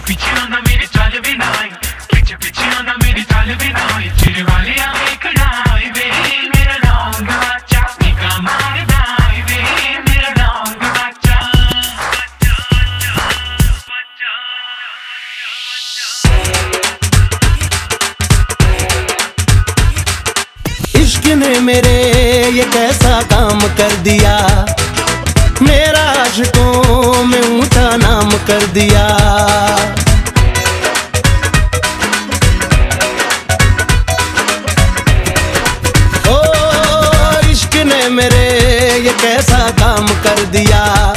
ਪਿੱਛੇ ਆਉਂਦਾ ਮੇਰੇ ਚੱਲ ਵੀ ਨਾ ਆਈ ਪਿੱਛੇ ਪਿੱਛੇ ਆਉਂਦਾ ਮੇਰੀ ਚੱਲ ਵੀ ਨਾ ਆਈ ਚਿਰ ਵਾਲਿਆ ਵੇਖਣਾ ਆਈ ਵੇ ਮੇਰਾ ਰੰਗ ਵਾਚਾ ਨਿਕਾ ਮਾਰਦਾ ਆਈ ਵੇ ਮੇਰਾ ਰੰਗ ਵਾਚਾ इश्क ने मेरे ये कैसा काम कर दिया मेरा आशिकों में ऊंचा नाम कर दिया मेरे, ये कैसा काम कर दिया?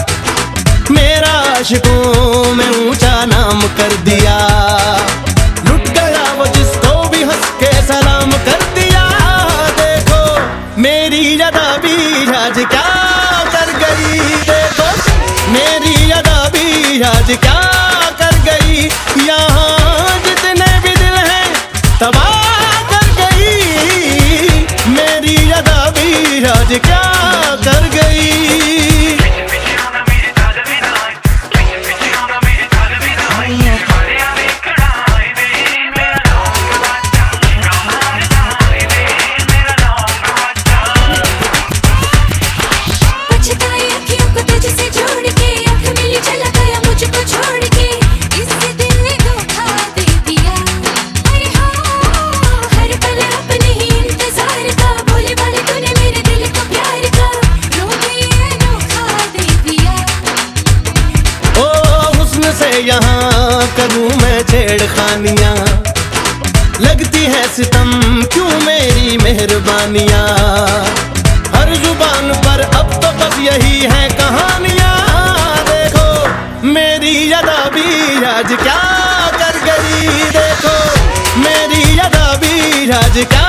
मेरा आशिकों में ऊँचा नाम कर दिया। लुट गया वो जिसको भी हंस के सलाम कर दिया। देखो, मेरी अदा भी आज क्या कर गई? देखो, मेरी अदा भी आज क्या यहाँ करूँ मैं छेड़खानियाँ? लगती है सितम, क्यों मेरी मेहरबानियाँ? हर ज़ुबान पर अब तो बस यही है कहानियाँ। देखो, मेरी अदा भी आज क्या कर गई? देखो, मेरी अदा भी आज क्या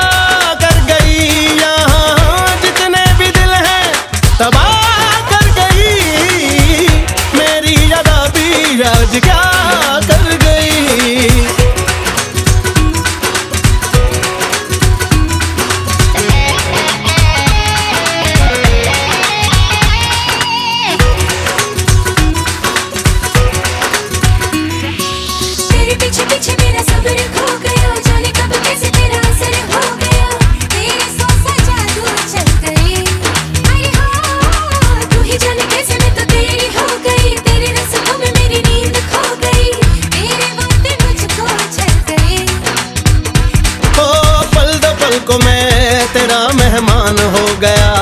को मैं तेरा मेहमान हो गया।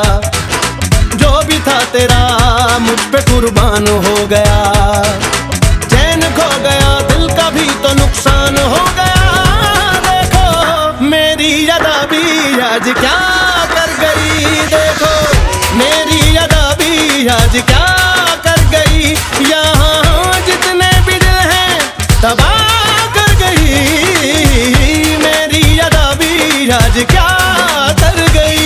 जो भी था तेरा मुझ पे कुर्बान हो गया। चैन खो गया, दिल का भी तो नुकसान हो गया। देखो, मेरी यदा भी आज क्या क्या कर गई?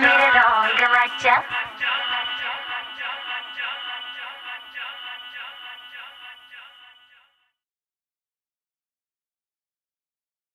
मेरा रंग बच्चा।